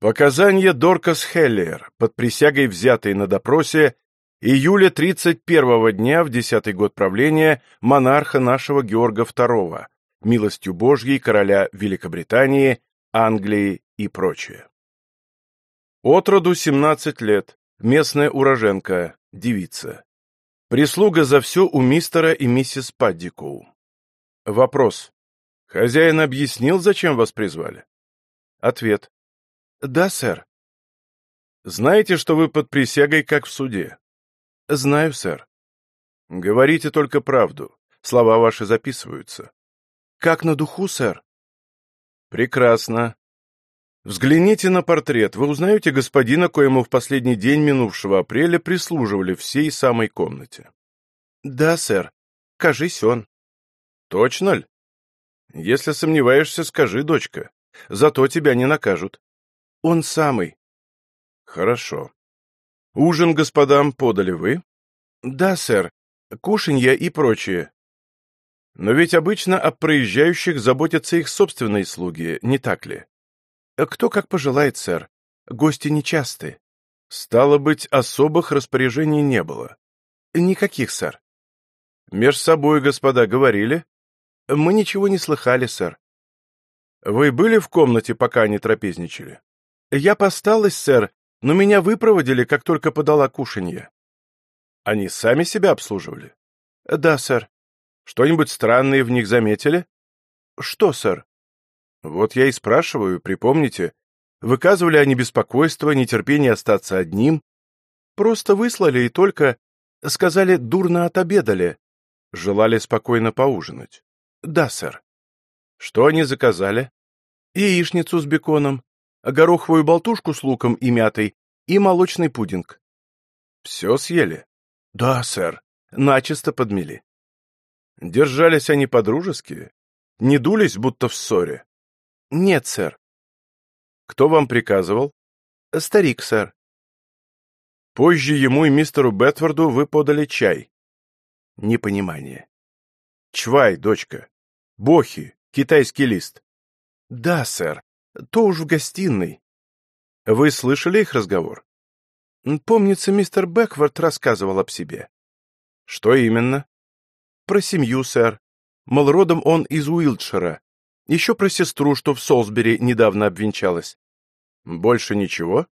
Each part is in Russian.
Показания Доркас Хеллер, под присягой взятой на допросе, июля 31-го дня в десятый год правления монарха нашего Георга II, милостью Божьей короля Великобритании, Англии и прочее. Отроду 17 лет, местная уроженка, девица. Прислуга за все у мистера и миссис Паддикоу. Вопрос. Хозяин объяснил, зачем вас призвали? Ответ. Да, сэр. Знаете, что вы под присягой, как в суде? Знаю, сэр. Говорите только правду. Слова ваши записываются. Как на духу, сэр. Прекрасно. Взгляните на портрет. Вы узнаете господина, коему в последний день минувшего апреля прислуживали всей самой комнате? Да, сэр. Кажись, он. Точно ли? Если сомневаешься, скажи, дочка. Зато тебя не накажут. Он самый. Хорошо. Ужин господам подали вы? Да, сэр. Кушанья и прочее. Но ведь обычно о проезжающих заботятся их собственные слуги, не так ли? Кто как пожелает, сэр. Гости нечасты. Стало быть, особых распоряжений не было. Никаких, сэр. Меж собой, господа, говорили? Мы ничего не слыхали, сэр. Вы были в комнате, пока они трапезничали? Я посталась, сэр, но меня выпроводили, как только подала кушанье. Они сами себя обслуживали? Да, сэр. Что-нибудь странное в них заметили? Что, сэр? Вот я и спрашиваю, припомните, выказывали они беспокойство, нетерпение остаться одним? Просто выслали и только сказали, дурно отобедали. Желали спокойно поужинать. Да, сэр. Что они заказали? Яичницу с беконом, гороховую болтушку с луком и мятой и молочный пудинг. Все съели? Да, сэр. Начисто подмели. Держались они по-дружески? Не дулись, будто в ссоре? Нет, сэр. Кто вам приказывал? Старик, сэр. Позже ему и мистеру Бетфорду вы подали чай. Непонимание. Чвай, дочка. Бохи, китайский лист. Да, сэр. То уж в гостиной. Вы слышали их разговор? Помнится, мистер Бэкворд рассказывал об себе. Что именно? Про семью, сэр. Мол, родом он из Уилтшира. Еще про сестру, что в Солсбери недавно обвенчалась. Больше ничего?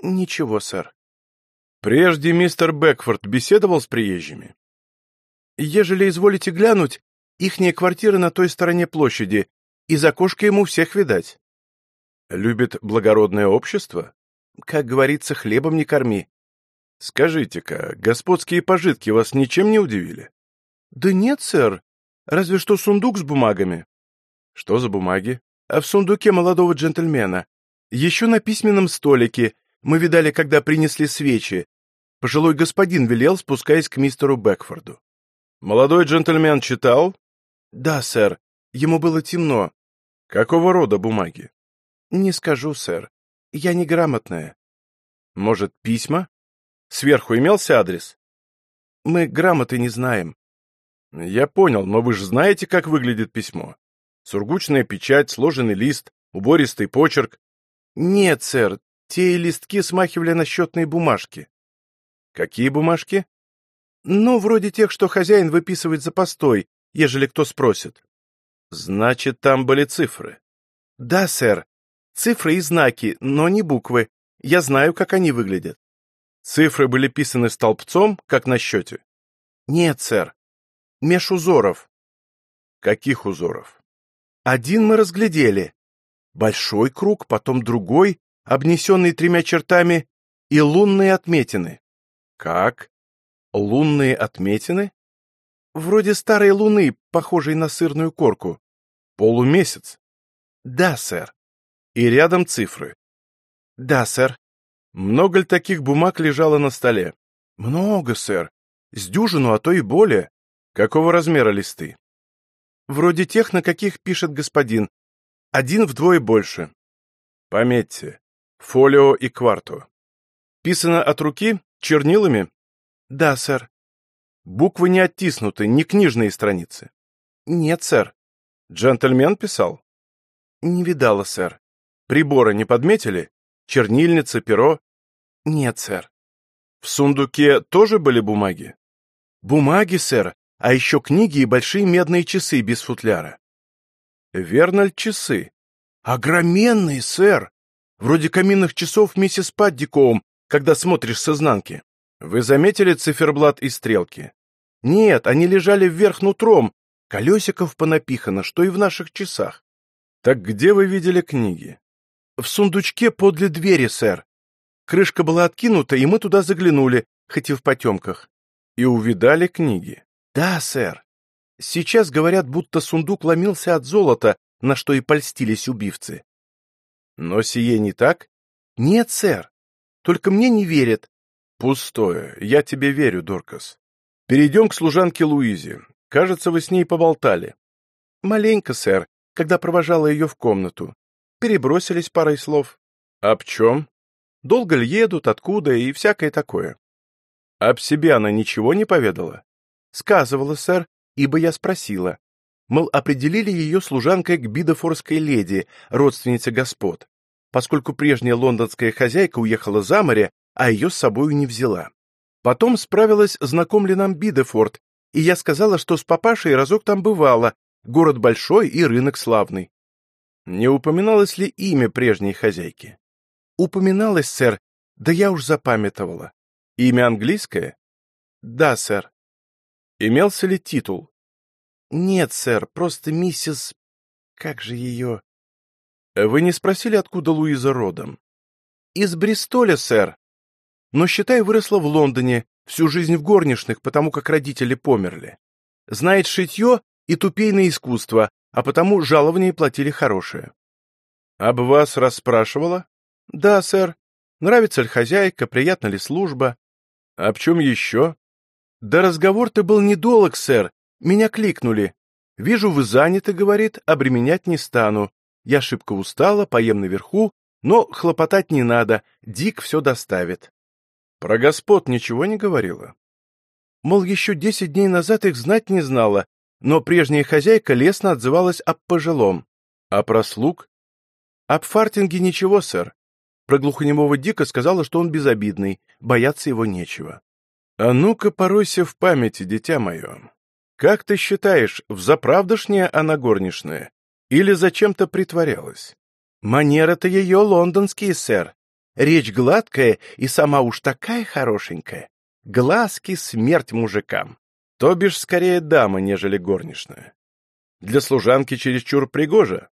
Ничего, сэр. Прежде мистер Бэкфорд беседовал с приезжими? Ежели изволите глянуть, ихняя квартира на той стороне площади, из окошка ему всех видать. Любит благородное общество? Как говорится, хлебом не корми. Скажите-ка, господские пожитки вас ничем не удивили? Да нет, сэр. Разве что сундук с бумагами. Что за бумаги? А в сундуке молодого джентльмена. Еще на письменном столике. Мы видали, когда принесли свечи. Пожилой господин велел, спускаясь к мистеру Бэкфорду. Молодой джентльмен читал? Да, сэр. Ему было темно. Какого рода бумаги? Не скажу, сэр. Я неграмотная. Может, письма? Сверху имелся адрес? Мы грамоты не знаем. Я понял, но вы же знаете, как выглядит письмо. Сургучная печать, сложенный лист, убористый почерк. Нет, сэр, те листки смахивали на счетные бумажки. Какие бумажки? Ну, вроде тех, что хозяин выписывает за постой, ежели кто спросит. Значит, там были цифры. Да, сэр. Цифры и знаки, но не буквы. Я знаю, как они выглядят. Цифры были писаны столбцом, как на счете? Нет, сэр. Меж узоров. Каких узоров? Один мы разглядели. Большой круг, потом другой, обнесенный тремя чертами, и лунные отметины. Как? Лунные отметины? Вроде старой луны, похожей на сырную корку. Полумесяц. Да, сэр. И рядом цифры. Да, сэр. Много ли таких бумаг лежало на столе? Много, сэр. С дюжину, а то и более. Какого размера листы? Вроде тех, на каких пишет господин. Один вдвое больше. Пометьте. Фолио и кварто. Писано от руки? Чернилами? Да, сэр. Буквы не оттиснуты, не книжные страницы. Нет, сэр. Джентльмен писал? Не видала, сэр. Прибора не подметили? Чернильница, перо?» «Нет, сэр». «В сундуке тоже были бумаги?» «Бумаги, сэр, а еще книги и большие медные часы без футляра». «Верно ли часы?» «Огроменные, сэр! Вроде каминных часов миссис Паддикоум, когда смотришь с изнанки». «Вы заметили циферблат и стрелки?» «Нет, они лежали вверх нутром, колесиков понапихано, что и в наших часах». «Так где вы видели книги?» «В сундучке подле двери, сэр. Крышка была откинута, и мы туда заглянули, хоть и в потемках». «И увидали книги?» «Да, сэр. Сейчас говорят, будто сундук ломился от золота, на что и польстились убивцы». «Но сие не так?» «Нет, сэр. Только мне не верят». «Пустое. Я тебе верю, Доркас. Перейдем к служанке Луизе. Кажется, вы с ней поболтали». «Маленько, сэр, когда провожала ее в комнату. Перебросились парой слов». «Об чем?» «Долго ли едут, откуда и всякое такое». «Об себе она ничего не поведала?» «Сказывала, сэр, ибо я спросила. Мол, определили ее служанкой к бидофорской леди, родственнице господ, поскольку прежняя лондонская хозяйка уехала за море, а ее с собою не взяла. Потом справилась, знаком ли нам Бидефорд, и я сказала, что с папашей разок там бывала, город большой и рынок славный. Не упоминалось ли имя прежней хозяйки? Упоминалось, сэр, да я уж запамятовала. Имя английское? Да, сэр. Имелся ли титул? Нет, сэр, просто миссис... Как же ее... Вы не спросили, откуда Луиза родом? Из Бристоля, сэр. Но, считай, выросла в Лондоне, всю жизнь в горничных, потому как родители померли. Знает шитье и тупейное искусство, а потому жалования платили хорошие. Об вас расспрашивала? Да, сэр. Нравится ли хозяйка, приятна ли служба? Об чем еще? Да разговор-то был недолг, сэр. Меня кликнули. Вижу, вы заняты, говорит, обременять не стану. Я шибко устала, поем наверху, но хлопотать не надо, Дик все доставит. Про господ ничего не говорила? Мол, еще десять дней назад их знать не знала, но прежняя хозяйка лестно отзывалась об пожилом. А про слуг? Об фартинге ничего, сэр. Про глухонемого Дика сказала, что он безобидный, бояться его нечего. А ну-ка поройся в памяти, дитя мое. Как ты считаешь, взаправдошняя она горничная? Или зачем-то притворялась? Манера-то ее лондонские, сэр. Речь гладкая и сама уж такая хорошенькая. Глазки — смерть мужикам. То бишь скорее дама, нежели горничная. Для служанки чересчур пригожа?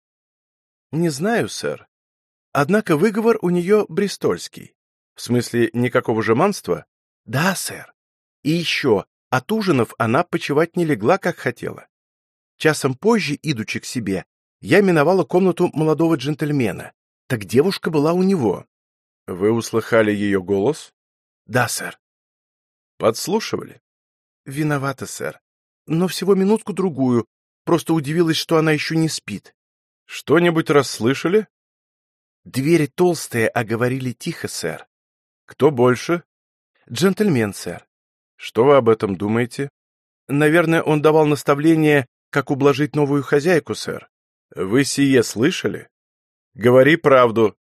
Не знаю, сэр. Однако выговор у нее бристольский. В смысле, никакого жеманства? Да, сэр. И еще, от ужинов она почевать не легла, как хотела. Часом позже, идучи к себе, я миновала комнату молодого джентльмена. Так девушка была у него. Вы услыхали ее голос? Да, сэр. Подслушивали? Виновата, сэр. Но всего минутку-другую. Просто удивилась, что она еще не спит. Что-нибудь расслышали? Двери толстые, а говорили тихо, сэр. Кто больше? Джентльмен, сэр. Что вы об этом думаете? Наверное, он давал наставление, как ублажить новую хозяйку, сэр. Вы сие слышали? Говори правду.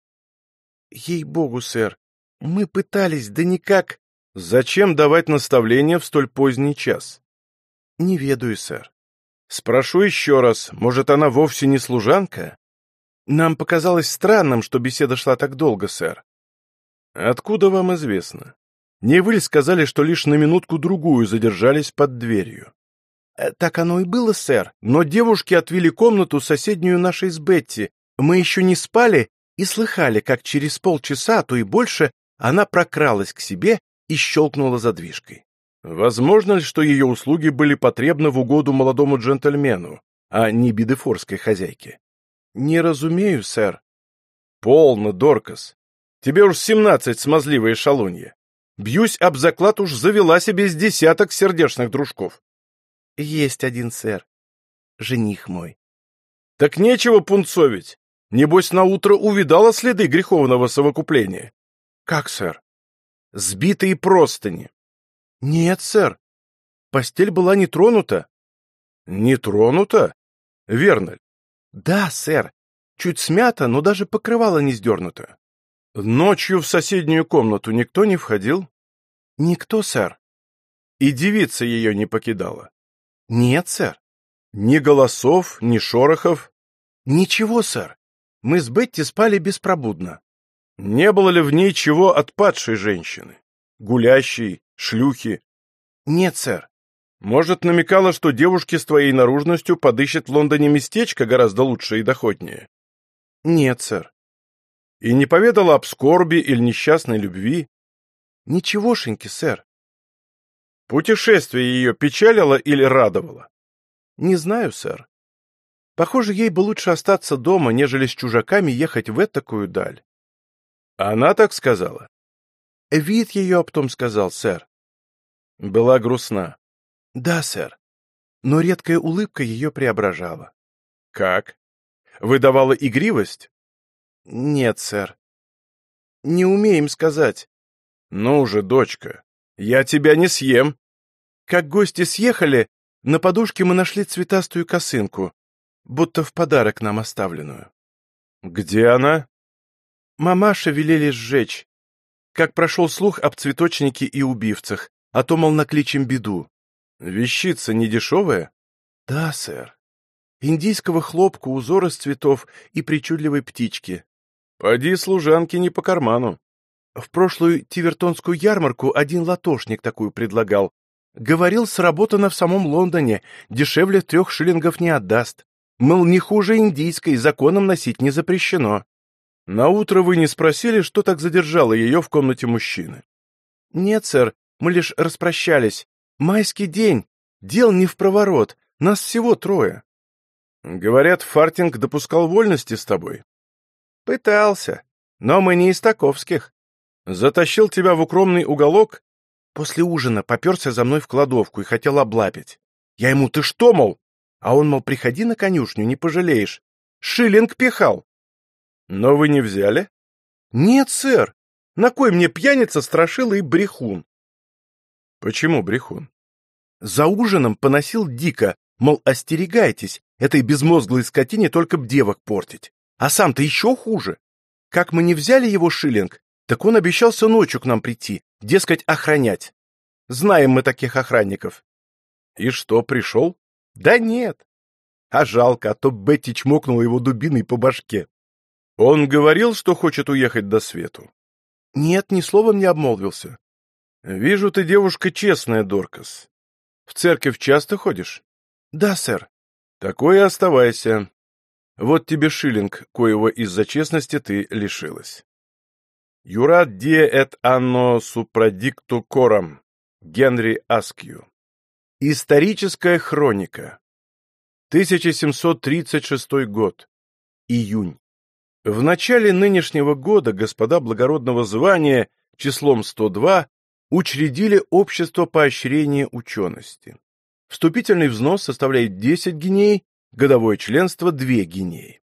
Ей-богу, сэр, мы пытались, да никак... Зачем давать наставления в столь поздний час? Не ведаю, сэр. Спрошу еще раз, может, она вовсе не служанка? Нам показалось странным, что беседа шла так долго, сэр. Откуда вам известно? Не вы ли сказали, что лишь на минутку-другую задержались под дверью? Э, так оно и было, сэр. Но девушки отвели комнату соседнюю нашей с Бетти. Мы еще не спали и слыхали, как через полчаса, а то и больше, она прокралась к себе и щелкнула задвижкой. Возможно ли, что ее услуги были потребны в угоду молодому джентльмену, а не бидефорской хозяйке? Не разумею, сэр. Полно, Доркас. Тебе уж семнадцать смазливые шалунья. Бьюсь об заклад уж завела себе с десяток сердечных дружков. Есть один, сэр. Жених мой. Так нечего пунцовить. Небось, наутро увидала следы греховного совокупления. Как, сэр? Сбитые простыни. Нет, сэр. Постель была не тронута. Не тронута? Верно? Да, сэр. Чуть смята, но даже покрывало не сдернуто. Ночью в соседнюю комнату никто не входил? Никто, сэр. И девица ее не покидала? Нет, сэр. Ни голосов, ни шорохов? Ничего, сэр. Мы с Бетти спали беспробудно. Не было ли в ней чего от падшей женщины? Гулящей, шлюхи? Нет, сэр. Может, намекала, что девушки с твоей наружностью подыщет в Лондоне местечко гораздо лучше и доходнее? Нет, сэр. И не поведала об скорби или несчастной любви? Ничегошеньки, сэр. Путешествие ее печалило или радовало? Не знаю, сэр. Похоже, ей бы лучше остаться дома, нежели с чужаками ехать в этакую даль. Она так сказала? Вид ее об том сказал, сэр. Была грустна. Да, сэр. Но редкая улыбка ее преображала. Как? Выдавала игривость? Нет, сэр. Не умеем сказать. Ну же, дочка, я тебя не съем. Как гости съехали, на подушке мы нашли цветастую косынку, будто в подарок нам оставленную. Где она? Мамаша велели сжечь. Как прошел слух об цветочнике и убивцах, а то, мол, накличем беду. Вещица недешевая? Да, сэр. Индийского хлопка, узор из цветов и причудливой птички. Поди служанки не по карману. В прошлую Тивертонскую ярмарку один латошник такую предлагал. Говорил, сработано в самом Лондоне, дешевле трех шиллингов не отдаст. Мол, не хуже индийской, законом носить не запрещено. На утро вы не спросили, что так задержало ее в комнате мужчины? Нет, сэр, мы лишь распрощались. Майский день. Дел не в проворот. Нас всего трое. Говорят, Фартинг допускал вольности с тобой. Пытался. Но мы не из таковских. Затащил тебя в укромный уголок? После ужина поперся за мной в кладовку и хотел облапить. Я ему, ты что, мол? А он, мол, приходи на конюшню, не пожалеешь. Шиллинг пихал. Но вы не взяли? Нет, сэр. На кой мне пьяница, страшила и брехун? Почему брехун? За ужином поносил дико, мол, остерегайтесь, этой безмозглой скотине только б девок портить. А сам-то еще хуже. Как мы не взяли его шиллинг, так он обещался ночью к нам прийти, дескать, охранять. Знаем мы таких охранников. И что, пришел? Да нет. А жалко, а то Бетти чмокнула его дубиной по башке. Он говорил, что хочет уехать до свету? Нет, ни словом не обмолвился. Вижу, ты девушка честная, Доркас. В церковь часто ходишь? Да, сэр. Такой и оставайся. Вот тебе шиллинг, коего из-за честности ты лишилась. Юрат die et anno supradictu coram. Генри Аскью. Историческая хроника. 1736 год. Июнь. В начале нынешнего года господа благородного звания числом 102 учредили Общество поощрения учености. Вступительный взнос составляет 10 гиней, годовое членство – 2 гинеи.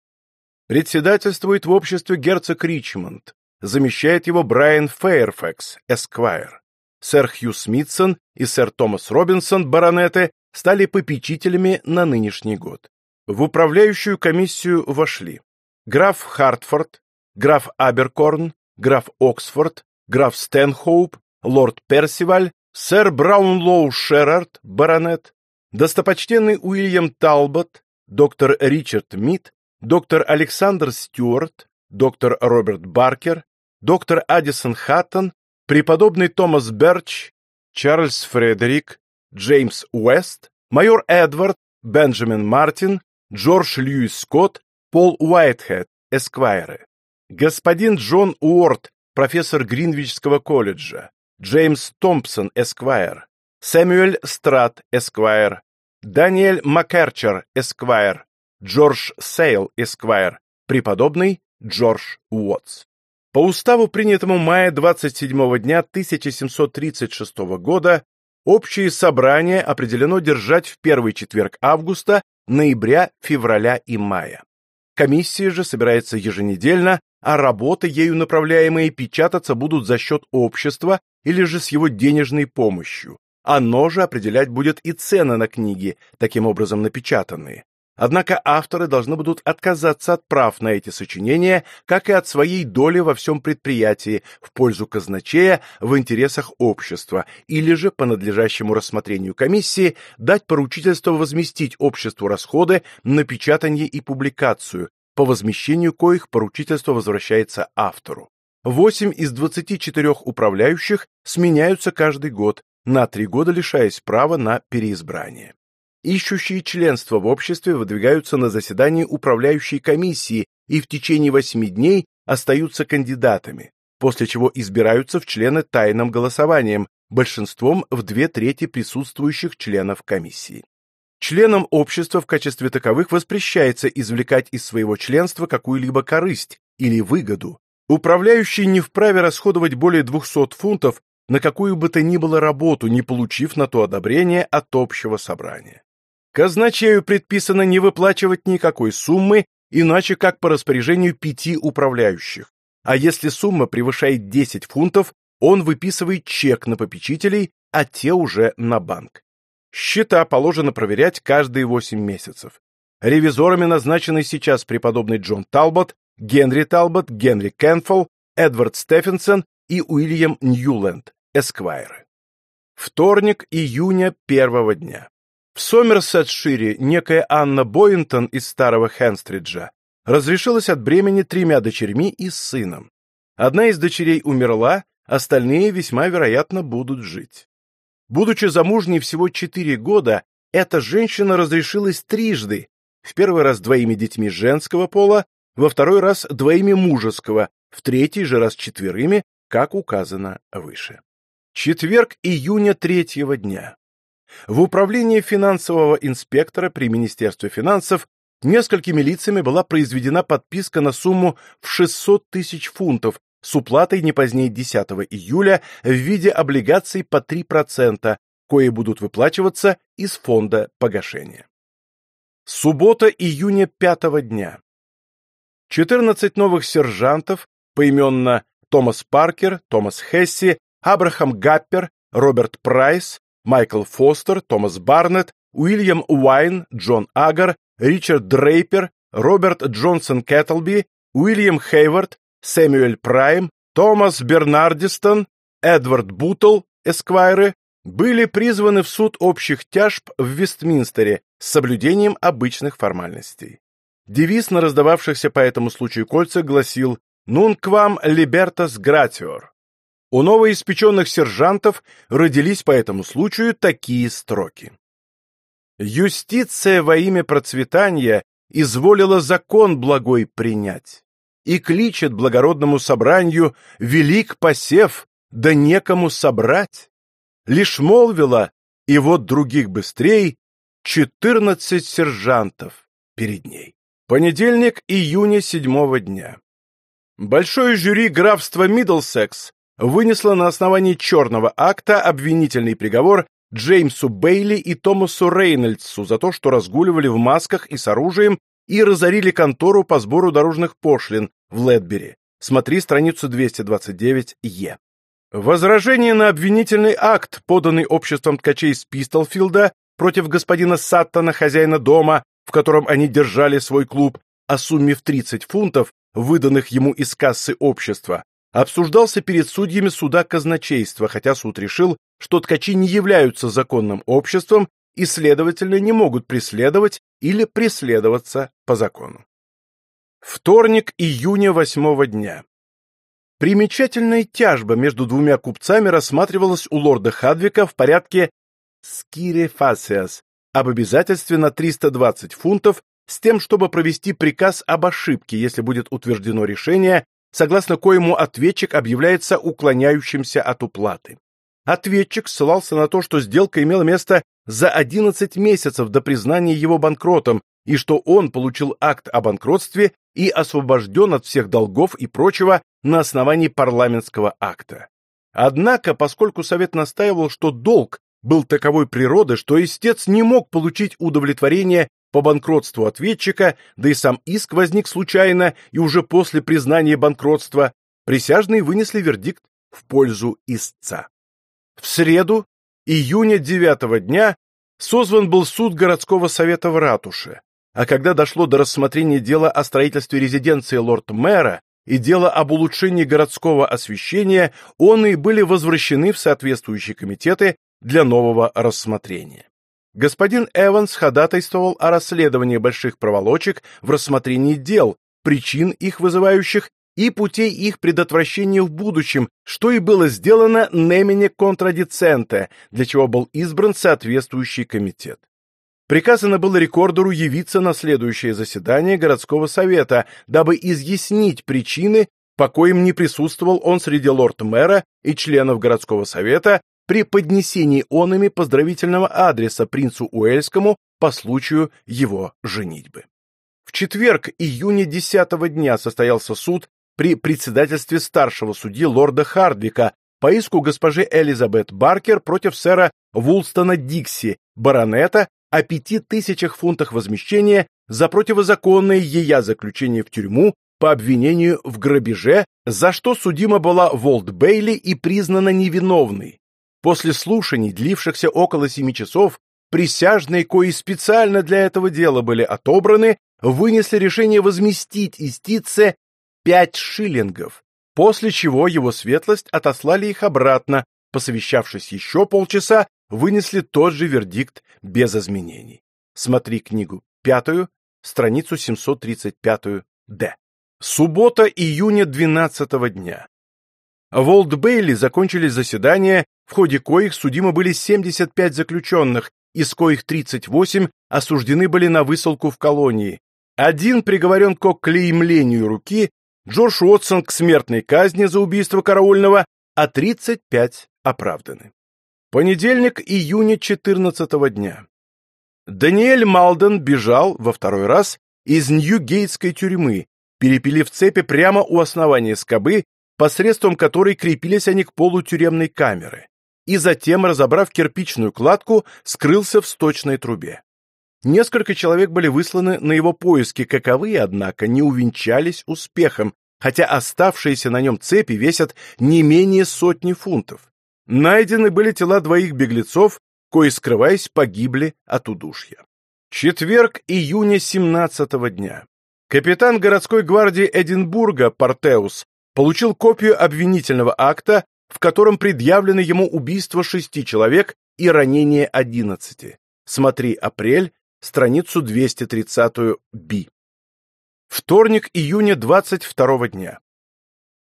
Председательствует в обществе герцог Ричмонд, замещает его Брайан Фейерфекс, эсквайр. Сэр Хью Смитсон и сэр Томас Робинсон, баронеты, стали попечителями на нынешний год. В управляющую комиссию вошли граф Хартфорд, граф Аберкорн, граф Оксфорд, граф Стэнхоуп, лорд Персиваль, сэр Браунлоу Шерард, баронет, достопочтенный Уильям Талбот, доктор Ричард Мид, доктор Александр Стюарт, доктор Роберт Баркер, доктор Аддисон Хаттон, преподобный Томас Берч, Чарльз Фредерик, Джеймс Уэст, майор Эдвард, Бенджамин Мартин, Джордж Льюис Скотт, Пол Уайтхед, эсквайры, господин Джон Уорд, профессор Гринвичского колледжа, Джеймс Томпсон, эсквайр, Сэмюэль Страт, эсквайр, Даниэль Маккерчер, эсквайр, Джордж Сейл, эсквайр, преподобный Джордж Уотс. По уставу, принятому мая 27 дня 1736 года, общее собрание определено держать в первый четверг августа, ноября, февраля и мая. Комиссия же собирается еженедельно, а работы, ею направляемые, печататься будут за счет общества или же с его денежной помощью. Оно же определять будет и цены на книги, таким образом напечатанные. Однако авторы должны будут отказаться от прав на эти сочинения, как и от своей доли во всем предприятии в пользу казначея в интересах общества, или же по надлежащему рассмотрению комиссии дать поручительство возместить обществу расходы на печатание и публикацию, по возмещению коих поручительство возвращается автору. Восемь из 24 управляющих сменяются каждый год, на три года лишаясь права на переизбрание. Ищущие членство в обществе выдвигаются на заседании управляющей комиссии и в течение восьми дней остаются кандидатами, после чего избираются в члены тайным голосованием, большинством в две трети присутствующих членов комиссии. Членам общества в качестве таковых воспрещается извлекать из своего членства какую-либо корысть или выгоду. Управляющий не вправе расходовать более 200 фунтов на какую бы то ни было работу, не получив на то одобрение от общего собрания. Казначею предписано не выплачивать никакой суммы, иначе как по распоряжению пяти управляющих. А если сумма превышает 10 фунтов, он выписывает чек на попечителей, а те уже на банк. Счета положено проверять каждые 8 месяцев. Ревизорами назначены сейчас преподобный Джон Талбот, Генри Талбот, Генри Кенфолл, Эдвард Стефенсон и Уильям Ньюленд, эсквайры. Вторник июня первого дня. В Сомерсетшире некая Анна Боинтон из старого Хенстриджа разрешилась от бремени тремя дочерьми и сыном. Одна из дочерей умерла, остальные весьма вероятно будут жить. Будучи замужней всего четыре года, эта женщина разрешилась трижды, в первый раз двоими детьми женского пола, во второй раз двоими мужеского, в третий же раз четверыми, как указано выше. Четверг июня третьего дня. В управлении финансового инспектора при Министерстве финансов несколькими лицами была произведена подписка на сумму в 600 тысяч фунтов с уплатой не позднее 10 июля в виде облигаций по 3%, кои будут выплачиваться из фонда погашения. Суббота июня пятого дня. 14 новых сержантов, поименно Томас Паркер, Томас Хесси, Абрахам Гаппер, Роберт Прайс, Майкл Фостер, Томас Барнетт, Уильям Уайн, Джон Агар, Ричард Дрейпер, Роберт Джонсон Кэтлби, Уильям Хейвард, Сэмюэль Прайм, Томас Бернардистон, Эдвард Бутл, эсквайры, были призваны в суд общих тяжб в Вестминстере с соблюдением обычных формальностей. Девиз на раздававшихся по этому случаю кольцах гласил «Нун квам либертас гратиор» У новоиспеченных сержантов родились по этому случаю такие строки. «Юстиция во имя процветания изволила закон благой принять, и кличет благородному собранию велик посев, да некому собрать. Лишь молвила, и вот других быстрей, четырнадцать сержантов перед ней». Понедельник, июня седьмого дня. Большое жюри графства Миддлсекс вынесла на основании черного акта обвинительный приговор Джеймсу Бейли и Томасу Рейнольдсу за то, что разгуливали в масках и с оружием и разорили контору по сбору дорожных пошлин в Ледбери. Смотри страницу 229-Е. Возражение на обвинительный акт, поданный обществом ткачей с Пистолфилда против господина Саттона, хозяина дома, в котором они держали свой клуб, о сумме в 30 фунтов, выданных ему из кассы общества, обсуждался перед судьями суда казначейства, хотя суд решил, что ткачи не являются законным обществом и, следовательно, не могут преследовать или преследоваться по закону. Вторник июня восьмого дня. Примечательная тяжба между двумя купцами рассматривалась у лорда Хадвика в порядке «скире фасиас» об обязательстве на 320 фунтов с тем, чтобы провести приказ об ошибке, если будет утверждено решение, согласно коему ответчик объявляется уклоняющимся от уплаты. Ответчик ссылался на то, что сделка имела место за 11 месяцев до признания его банкротом и что он получил акт о банкротстве и освобожден от всех долгов и прочего на основании парламентского акта. Однако, поскольку Совет настаивал, что долг был таковой природы, что истец не мог получить удовлетворение по банкротству ответчика, да и сам иск возник случайно и уже после признания банкротства, присяжные вынесли вердикт в пользу истца. В среду, июня 9 дня, созван был суд городского совета в ратуше. а когда дошло до рассмотрения дела о строительстве резиденции лорд-мэра и дела об улучшении городского освещения, он и были возвращены в соответствующие комитеты для нового рассмотрения. Господин Эванс ходатайствовал о расследовании больших проволочек в рассмотрении дел, причин их вызывающих и путей их предотвращения в будущем, что и было сделано Немине Контрадиценте, для чего был избран соответствующий комитет. Приказано было рекордеру явиться на следующее заседание городского совета, дабы изъяснить причины, по коим не присутствовал он среди лорд-мэра и членов городского совета при поднесении онами поздравительного адреса принцу Уэльскому по случаю его женитьбы. В четверг июня 10 дня состоялся суд при председательстве старшего судьи лорда Хардвика по иску госпожи Элизабет Баркер против сэра Вулстона Дикси, баронета, о пяти тысячах фунтах возмещения за противозаконное ея заключение в тюрьму по обвинению в грабеже, за что судима была Волт Бейли и признана невиновной. После слушаний, длившихся около семи часов, присяжные, кои специально для этого дела были отобраны, вынесли решение возместить истице пять шиллингов, после чего его светлость отослали их обратно, посовещавшись еще полчаса, вынесли тот же вердикт без изменений. Смотри книгу пятую, страницу 735-д. Суббота июня 12 дня. В Олд-Бейли закончились заседания, в ходе коих судимы были 75 заключенных, из коих 38 осуждены были на высылку в колонии. Один приговорен к клеймлению руки, Джордж Уотсон к смертной казни за убийство караульного, а 35 оправданы. Понедельник, июня 14 дня. Даниэль Малден бежал во второй раз из Нью-Гейтской тюрьмы, перепилив цепи прямо у основания скобы, посредством которой крепились они к полу тюремной камеры, и затем, разобрав кирпичную кладку, скрылся в сточной трубе. Несколько человек были высланы на его поиски, каковые, однако, не увенчались успехом, хотя оставшиеся на нем цепи весят не менее сотни фунтов. Найдены были тела двоих беглецов, кои, скрываясь, погибли от удушья. Четверг июня 17 дня. Капитан городской гвардии Эдинбурга Портеус получил копию обвинительного акта, в котором предъявлено ему убийство шести человек и ранение одиннадцати. Смотри апрель страницу 230 Би. Вторник, июня 22 дня.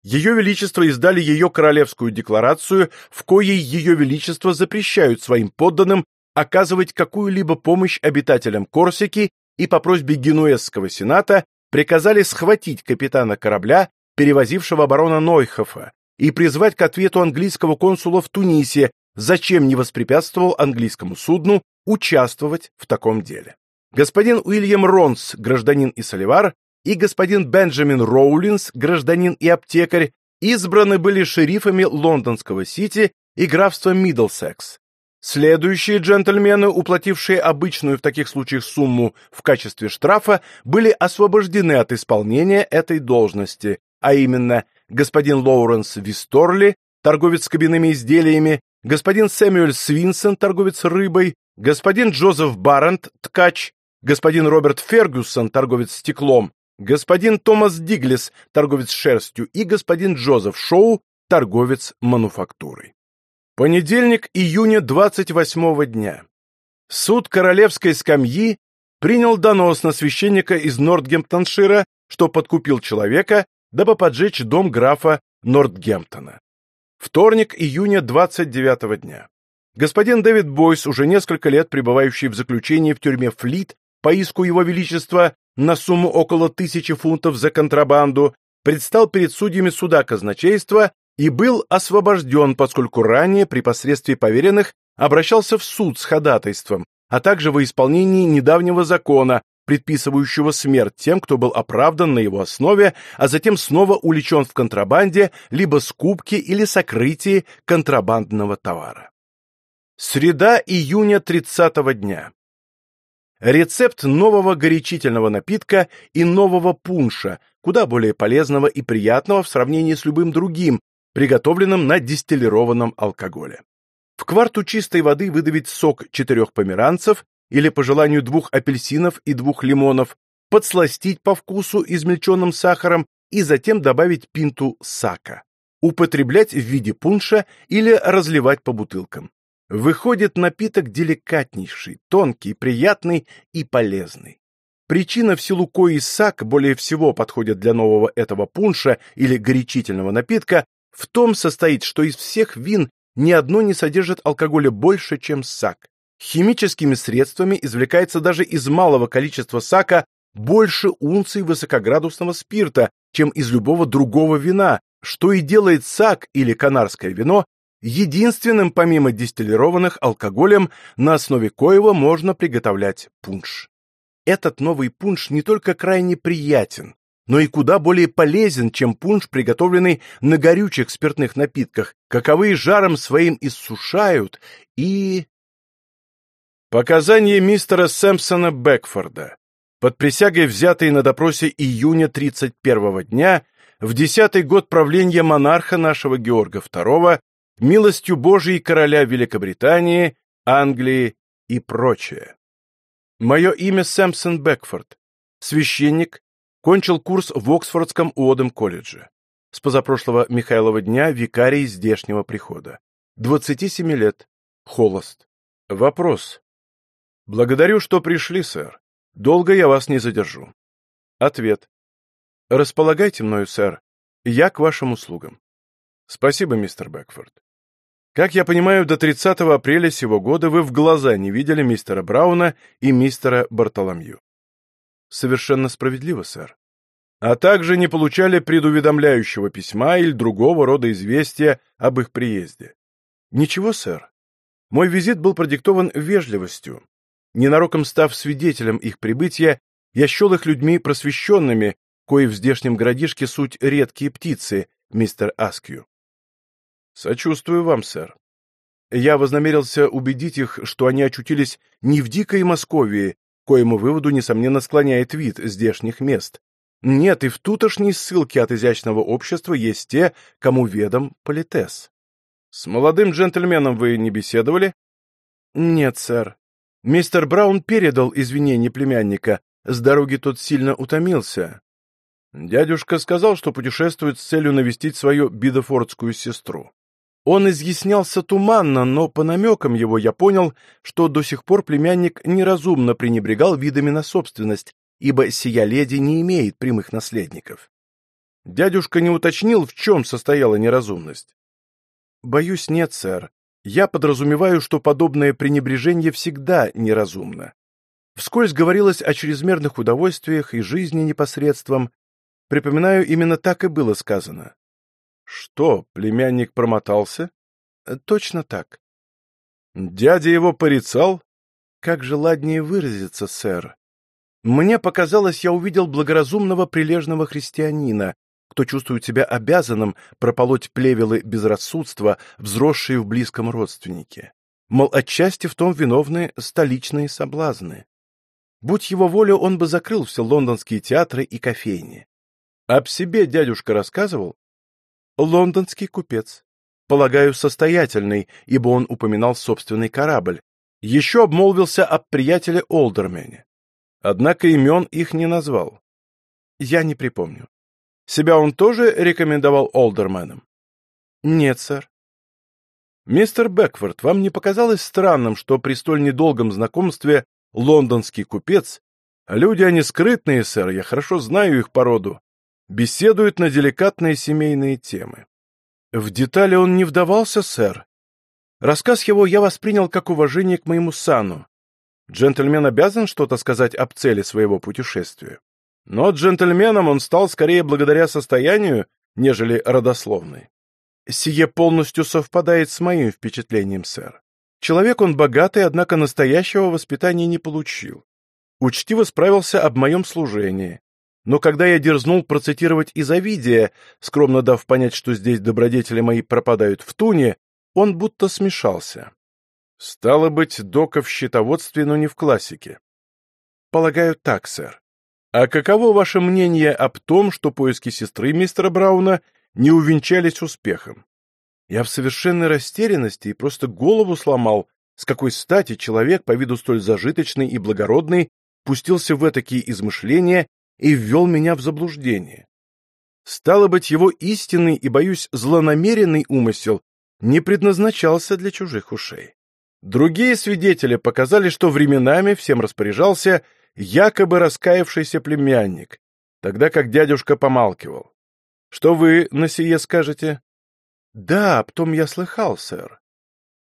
Ее Величество издали ее королевскую декларацию, в коей Ее Величество запрещают своим подданным оказывать какую-либо помощь обитателям Корсики и по просьбе Генуэзского сената приказали схватить капитана корабля, перевозившего барона Нойхофа, и призвать к ответу английского консула в Тунисе, зачем не воспрепятствовал английскому судну участвовать в таком деле. Господин Уильям Ронс, гражданин и соливар, и господин Бенджамин Роулинс, гражданин и аптекарь, избраны были шерифами лондонского Сити и графства Миддлсекс. Следующие джентльмены, уплатившие обычную в таких случаях сумму в качестве штрафа, были освобождены от исполнения этой должности, а именно господин Лоуренс Висторли, торговец кабинными изделиями, господин Сэмюэль Свинсон, торговец рыбой, господин Джозеф Баррент, ткач, господин Роберт Фергюсон, торговец стеклом, господин Томас Диглис, торговец шерстью, и господин Джозеф Шоу, торговец мануфактурой. Понедельник, июня 28 дня. Суд королевской скамьи принял донос на священника из Нортгемптоншира, что подкупил человека, дабы поджечь дом графа Нортгемптона. Вторник, июня 29 дня. Господин Дэвид Бойс, уже несколько лет пребывающий в заключении в тюрьме Флит по иску его величества на сумму около тысячи фунтов за контрабанду, предстал перед судьями суда казначейства и был освобожден, поскольку ранее при посредстве поверенных обращался в суд с ходатайством, а также во исполнении недавнего закона, предписывающего смерть тем, кто был оправдан на его основе, а затем снова уличен в контрабанде, либо скупке или сокрытии контрабандного товара. Среда июня 30 дня. Рецепт нового горячительного напитка и нового пунша, куда более полезного и приятного в сравнении с любым другим, приготовленным на дистиллированном алкоголе. В кварту чистой воды выдавить сок четырех померанцев, или по желанию двух апельсинов и двух лимонов, подсластить по вкусу измельченным сахаром и затем добавить пинту сака. Употреблять в виде пунша или разливать по бутылкам. Выходит напиток деликатнейший, тонкий, приятный и полезный. Причина, в силу кои сак более всего подходит для нового этого пунша или горячительного напитка, в том состоит, что из всех вин ни одно не содержит алкоголя больше, чем сак. Химическими средствами извлекается даже из малого количества сака больше унций высокоградусного спирта, чем из любого другого вина, что и делает сак или канарское вино единственным помимо дистиллированных алкоголем, на основе коего можно приготовлять пунш. Этот новый пунш не только крайне приятен, но и куда более полезен, чем пунш, приготовленный на горючих спиртных напитках, каковые жаром своим иссушают и... Показания мистера Сэмпсона Бекфорда, под присягой взятые на допросе июня 31 дня, в десятый год правления монарха нашего Георга II, милостью Божией короля Великобритании, Англии и прочее. Мое имя Сэмпсон Бекфорд, священник, кончил курс в Оксфордском Уодем колледже. С позапрошлого Михайлова дня викарий здешнего прихода. 27 лет. Холост. Вопрос. Благодарю, что пришли, сэр. Долго я вас не задержу. Ответ. Располагайте мною, сэр. Я к вашим услугам. Спасибо, мистер Бекфорд. Как я понимаю, до 30 апреля сего года вы в глаза не видели мистера Брауна и мистера Бартоломью. Совершенно справедливо, сэр. А также не получали предуведомляющего письма или другого рода известия об их приезде. Ничего, сэр. Мой визит был продиктован вежливостью, ненароком став свидетелем их прибытия, я счел их людьми просвещенными, кои в здешнем городишке суть редкие птицы, мистер Аскью. Сочувствую вам, сэр. Я вознамерился убедить их, что они очутились не в дикой Московии, коему выводу, несомненно, склоняет вид здешних мест. Нет, и в тутошней ссылке от изящного общества есть те, кому ведом политес. С молодым джентльменом вы не беседовали? Нет, сэр. Мистер Браун передал извинения племянника. С дороги тот сильно утомился. Дядюшка сказал, что путешествует с целью навестить свою бидофордскую сестру. Он изъяснялся туманно, но по намекам его я понял, что до сих пор племянник неразумно пренебрегал видами на собственность, ибо сия леди не имеет прямых наследников. Дядюшка не уточнил, в чем состояла неразумность. «Боюсь, нет, сэр. Я подразумеваю, что подобное пренебрежение всегда неразумно. Вскользь говорилось о чрезмерных удовольствиях и жизни непосредством. Припоминаю, именно так и было сказано. Что, племянник промотался? Точно так. Дядя его порицал? Как же ладнее выразиться, сэр. Мне показалось, я увидел благоразумного прилежного христианина, кто чувствует себя обязанным прополоть плевелы безрассудства, взросшие в близком родственнике. Мол, отчасти в том виновны столичные соблазны. Будь его воля, он бы закрыл все лондонские театры и кофейни. Об себе дядюшка рассказывал? Лондонский купец. Полагаю, состоятельный, ибо он упоминал собственный корабль. Еще обмолвился об приятеле Олдермене. Однако имен их не назвал. Я не припомню. Себя он тоже рекомендовал олдерменам? Нет, сэр. Мистер Бекфорд, вам не показалось странным, что при столь недолгом знакомстве лондонский купец, люди они скрытные, сэр, я хорошо знаю их породу, беседуют на деликатные семейные темы? В детали он не вдавался, сэр. Рассказ его я воспринял как уважение к моему сану. Джентльмен обязан что-то сказать об цели своего путешествия. Но джентльменом он стал скорее благодаря состоянию, нежели родословной. Сие полностью совпадает с моим впечатлением, сэр. Человек он богатый, однако настоящего воспитания не получил. Учтиво справился об моем служении. Но когда я дерзнул процитировать Изовидия, скромно дав понять, что здесь добродетели мои пропадают в туне, он будто смешался. Стало быть, дока в счетоводстве, но не в классике. Полагаю, так, сэр. А каково ваше мнение об том, что поиски сестры мистера Брауна не увенчались успехом? Я в совершенной растерянности и просто голову сломал, с какой стати человек, по виду столь зажиточный и благородный, пустился в такие измышления и ввел меня в заблуждение. Стало быть, его истинный и, боюсь, злонамеренный умысел не предназначался для чужих ушей. Другие свидетели показали, что временами всем распоряжался якобы раскаявшийся племянник, тогда как дядюшка помалкивал. Что вы на сие скажете? Да, об том я слыхал, сэр.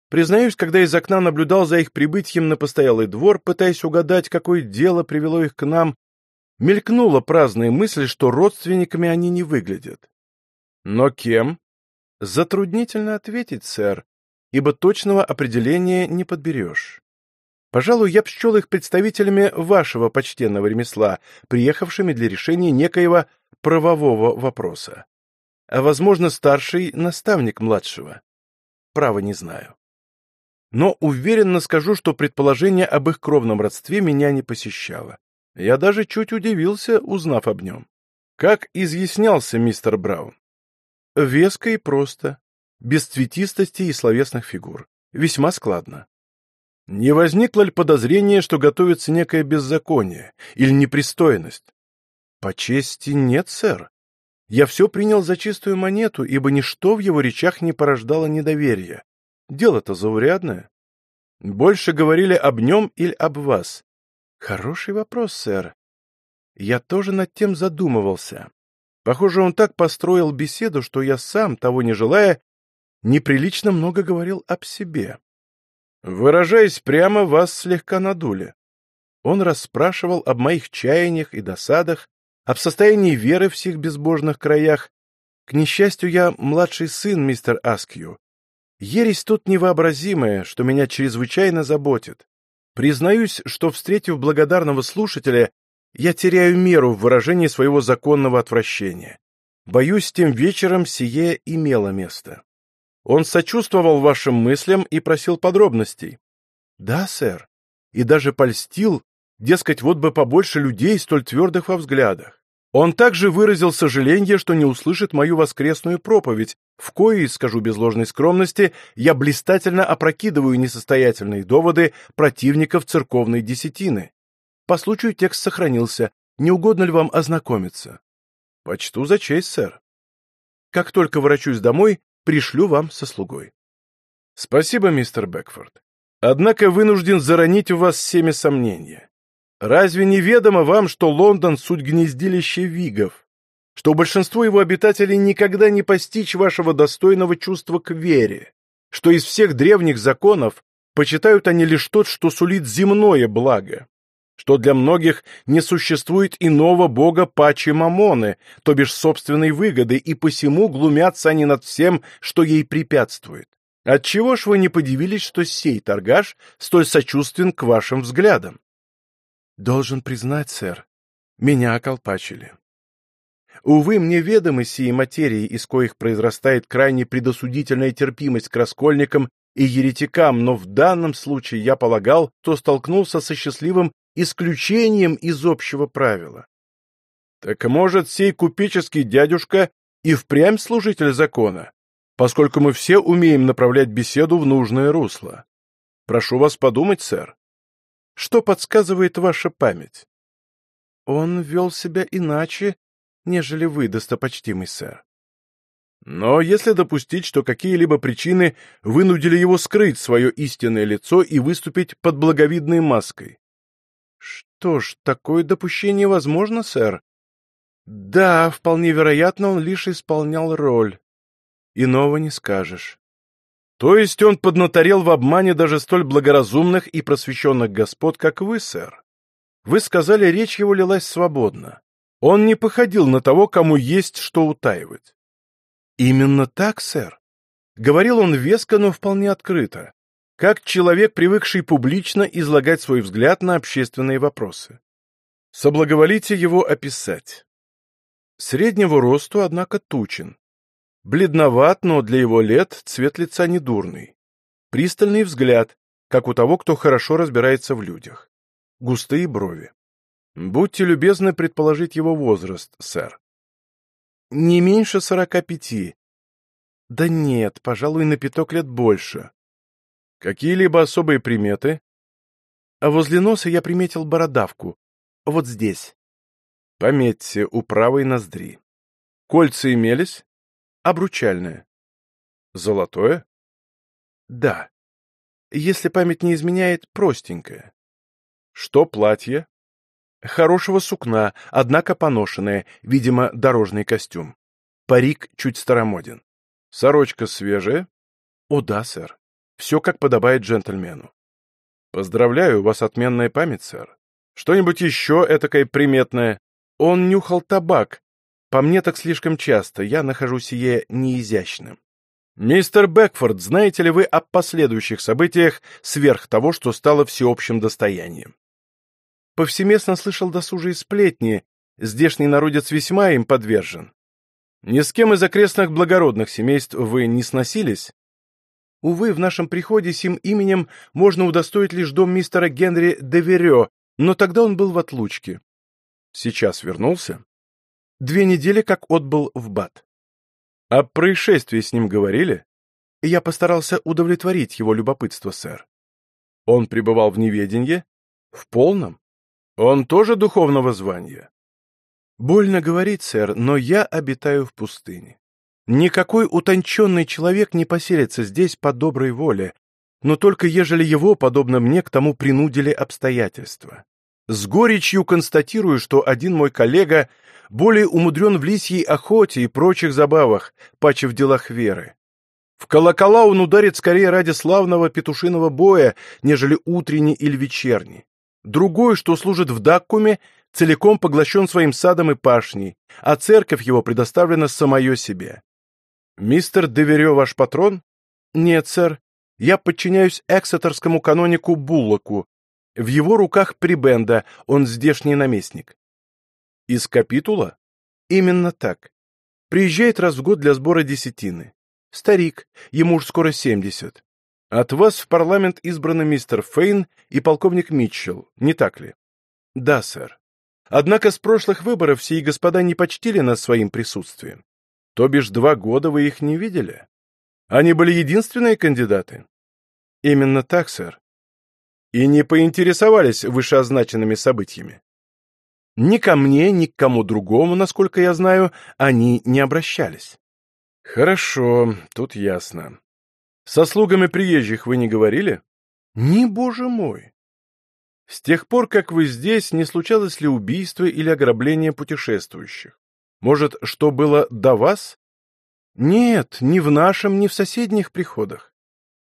Признаюсь, когда из окна наблюдал за их прибытием на постоялый двор, пытаясь угадать, какое дело привело их к нам, мелькнула праздная мысль, что родственниками они не выглядят. Но кем? Затруднительно ответить, сэр, ибо точного определения не подберешь. Пожалуй, я б счел их представителями вашего почтенного ремесла, приехавшими для решения некоего правового вопроса. А, возможно, старший наставник младшего. Право не знаю. Но уверенно скажу, что предположение об их кровном родстве меня не посещало. Я даже чуть удивился, узнав об нем. Как изъяснялся мистер Браун? Веско и просто, без цветистости и словесных фигур. Весьма складно. Не возникло ли подозрение, что готовится некое беззаконие или непристойность? По чести нет, сэр. Я все принял за чистую монету, ибо ничто в его речах не порождало недоверия. Дело-то заурядное. Больше говорили об нем или об вас? Хороший вопрос, сэр. Я тоже над тем задумывался. Похоже, он так построил беседу, что я сам, того не желая, неприлично много говорил об себе. Выражаясь прямо, вас слегка надули. Он расспрашивал об моих чаяниях и досадах, об состоянии веры в всех безбожных краях. К несчастью, я младший сын, мистер Аскью. Ересь тут невообразимая, что меня чрезвычайно заботит. Признаюсь, что, встретив благодарного слушателя, я теряю меру в выражении своего законного отвращения. Боюсь, тем вечером сие имело место. Он сочувствовал вашим мыслям и просил подробностей. Да, сэр. И даже польстил, дескать, вот бы побольше людей, столь твердых во взглядах. Он также выразил сожаление, что не услышит мою воскресную проповедь, в коей, скажу без ложной скромности, я блистательно опрокидываю несостоятельные доводы противников церковной десятины. По случаю текст сохранился. Не угодно ли вам ознакомиться? Почту за честь, сэр. Как только ворочусь домой, пришлю вам со слугой. Спасибо, мистер Бекфорд. Однако вынужден заронить у вас семя сомнения. Разве не ведомо вам, что Лондон — суть гнездилища вигов? Что большинство его обитателей никогда не постичь вашего достойного чувства к вере? Что из всех древних законов почитают они лишь тот, что сулит земное благо? Что для многих не существует иного бога паче Мамоны, то бишь собственной выгоды, и посему глумятся они над всем, что ей препятствует. Отчего ж вы не подивились, что сей торгаш столь сочувствен к вашим взглядам? Должен признать, сэр, меня околпачили. Увы, мне ведомы сии материи, из коих произрастает крайне предосудительная терпимость к раскольникам и еретикам, но в данном случае я полагал, что столкнулся со счастливым исключением из общего правила. Так может, сей купеческий дядюшка и впрямь служитель закона, поскольку мы все умеем направлять беседу в нужное русло. Прошу вас подумать, сэр. Что подсказывает ваша память? Он вел себя иначе, нежели вы, достопочтимый сэр. Но если допустить, что какие-либо причины вынудили его скрыть свое истинное лицо и выступить под благовидной маской, что ж, такое допущение возможно, сэр? Да, вполне вероятно, он лишь исполнял роль. Иного не скажешь. То есть он поднаторел в обмане даже столь благоразумных и просвещенных господ, как вы, сэр? Вы сказали, речь его лилась свободно. Он не походил на того, кому есть что утаивать. Именно так, сэр. Говорил он веско, но вполне открыто как человек, привыкший публично излагать свой взгляд на общественные вопросы. Соблаговолите его описать. Среднего росту, однако, тучен. Бледноват, но для его лет цвет лица недурный. Пристальный взгляд, как у того, кто хорошо разбирается в людях. Густые брови. Будьте любезны предположить его возраст, сэр. Не меньше сорока пяти. Да нет, пожалуй, на пяток лет больше. Какие-либо особые приметы? А возле носа я приметил бородавку. Вот здесь. Пометьте, у правой ноздри. Кольца имелись? Обручальное. Золотое? Да. Если память не изменяет, простенькое. Что платье? Хорошего сукна, однако поношенное, видимо, дорожный костюм. Парик чуть старомоден. Сорочка свежая? О да, сэр. Все как подобает джентльмену. Поздравляю, у вас отменная память, сэр. Что-нибудь еще этакое приметное? Он нюхал табак. По мне так слишком часто, я нахожу сие неизящным. Мистер Бекфорд, знаете ли вы о последующих событиях сверх того, что стало всеобщим достоянием? Повсеместно слышал досужие сплетни, здешний народец весьма им подвержен. Ни с кем из окрестных благородных семейств вы не сносились? Увы, в нашем приходе сим именем можно удостоить лишь дом мистера Генри Деверё, но тогда он был в отлучке. Сейчас вернулся? Две недели как отбыл в Бат. О происшествии с ним говорили? Я постарался удовлетворить его любопытство, сэр. Он пребывал в неведении? В полном. Он тоже духовного звания? Больно говорить, сэр, но я обитаю в пустыне. Никакой утонченный человек не поселится здесь по доброй воле, но только ежели его, подобно мне, к тому принудили обстоятельства. С горечью констатирую, что один мой коллега более умудрен в лисьей охоте и прочих забавах, паче в делах веры. В колокола он ударит скорее ради славного петушиного боя, нежели утренний или вечерний. Другой, что служит в Даккуме, целиком поглощен своим садом и пашней, а церковь его предоставлена самое себе. «Мистер Деверё ваш патрон?» «Нет, сэр. Я подчиняюсь эксетерскому канонику Буллоку. В его руках прибенда, он здешний наместник». «Из капитула?» «Именно так. Приезжает раз в год для сбора десятины. Старик, ему уж скоро семьдесят. От вас в парламент избраны мистер Фейн и полковник Митчелл, не так ли?» «Да, сэр. Однако с прошлых выборов сии господа не почтили нас своим присутствием. То бишь два года вы их не видели? Они были единственные кандидаты? Именно так, сэр. И не поинтересовались вышеозначенными событиями? Ни ко мне, ни к кому другому, насколько я знаю, они не обращались. Хорошо, тут ясно. Со слугами приезжих вы не говорили? Не, боже мой. С тех пор, как вы здесь, не случалось ли убийство или ограбление путешествующих? Может, что было до вас? Нет, ни в нашем, ни в соседних приходах.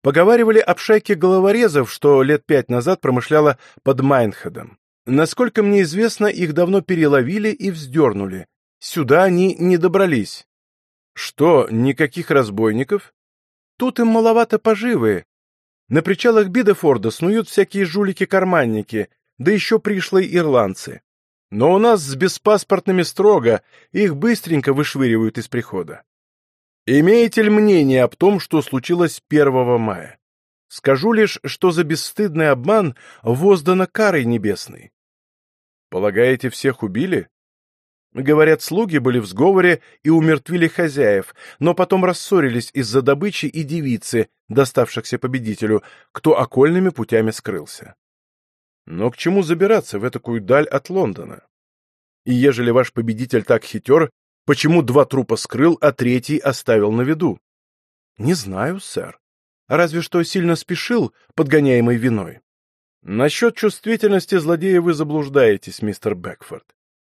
Поговаривали об шайке головорезов, что лет пять назад промышляла под Майнхедом. Насколько мне известно, их давно переловили и вздернули. Сюда они не добрались. Что, никаких разбойников? Тут им маловато поживы. На причалах Бидефорда снуют всякие жулики-карманники, да еще пришлые ирландцы. Но у нас с беспаспортными строго, их быстренько вышвыривают из прихода. Имеете ли мнение об том, что случилось 1 мая? Скажу лишь, что за бесстыдный обман воздано карой небесной. Полагаете, всех убили? Говорят, слуги были в сговоре и умертвили хозяев, но потом рассорились из-за добычи и девицы, доставшихся победителю, кто окольными путями скрылся. Но к чему забираться в такую даль от Лондона? И ежели ваш победитель так хитер, почему два трупа скрыл, а третий оставил на виду? Не знаю, сэр. Разве что сильно спешил, подгоняемый виной. Насчет чувствительности злодея вы заблуждаетесь, мистер Бекфорд.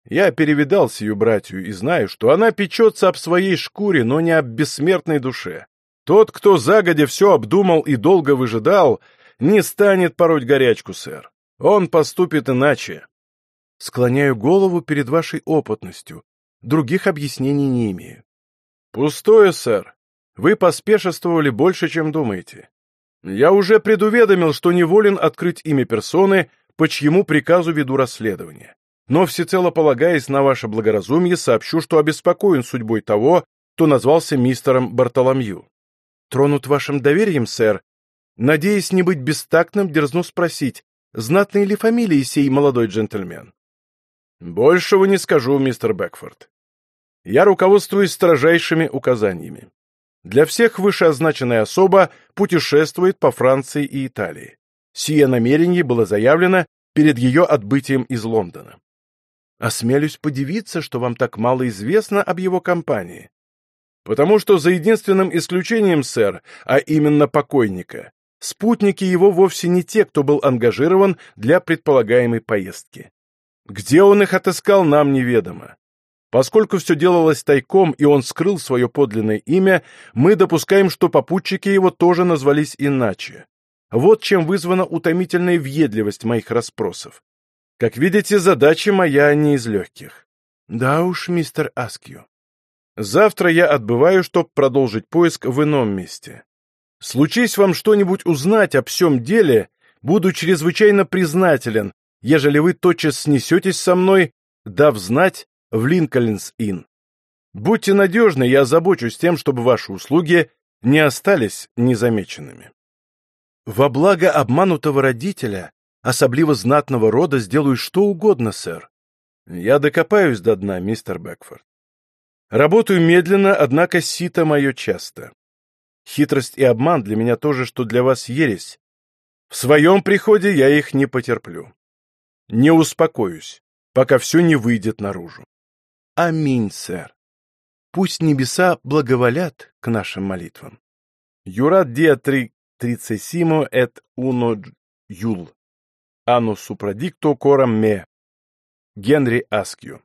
Я перевидал сию братью и знаю, что она печется об своей шкуре, но не об бессмертной душе. Тот, кто загодя все обдумал и долго выжидал, не станет пороть горячку, сэр. Он поступит иначе. Склоняю голову перед вашей опытностью. Других объяснений не имею. Пустое, сэр. Вы поспешествовали больше, чем думаете. Я уже предуведомил, что не волен открыть имя персоны, по чьему приказу веду расследование. Но всецело полагаясь на ваше благоразумие, сообщу, что обеспокоен судьбой того, кто назвался мистером Бартоломью. Тронут вашим доверием, сэр. Надеясь не быть бестактным, дерзну спросить, Знатные ли фамилии сей молодой джентльмен? Большего не скажу, мистер Бекфорд. Я руководствуюсь строжайшими указаниями. Для всех вышеозначенная особа путешествует по Франции и Италии. Сие намерение было заявлено перед ее отбытием из Лондона. Осмелюсь подивиться, что вам так мало известно об его компании. Потому что за единственным исключением, сэр, а именно покойника, спутники его вовсе не те, кто был ангажирован для предполагаемой поездки. Где он их отыскал, нам неведомо. Поскольку все делалось тайком, и он скрыл свое подлинное имя, мы допускаем, что попутчики его тоже назвались иначе. Вот чем вызвана утомительная въедливость моих расспросов. Как видите, задача моя не из легких. Да уж, мистер Аскью. Завтра я отбываю, чтобы продолжить поиск в ином месте. Случись вам что-нибудь узнать о всем деле, буду чрезвычайно признателен, ежели вы тотчас снесетесь со мной, дав знать в Линкольнс-Инн. Будьте надежны, я забочусь тем, чтобы ваши услуги не остались незамеченными. Во благо обманутого родителя, особливо знатного рода, сделаю что угодно, сэр. Я докопаюсь до дна, мистер Бэкфорд. Работаю медленно, однако сито мое часто. Хитрость и обман для меня тоже, что для вас ересь. В своем приходе я их не потерплю. Не успокоюсь, пока все не выйдет наружу. Аминь, сэр. Пусть небеса благоволят к нашим молитвам. Юрат диатри трицесимо эт уно юл. Анус супрадикто корам ме. Генри Аскью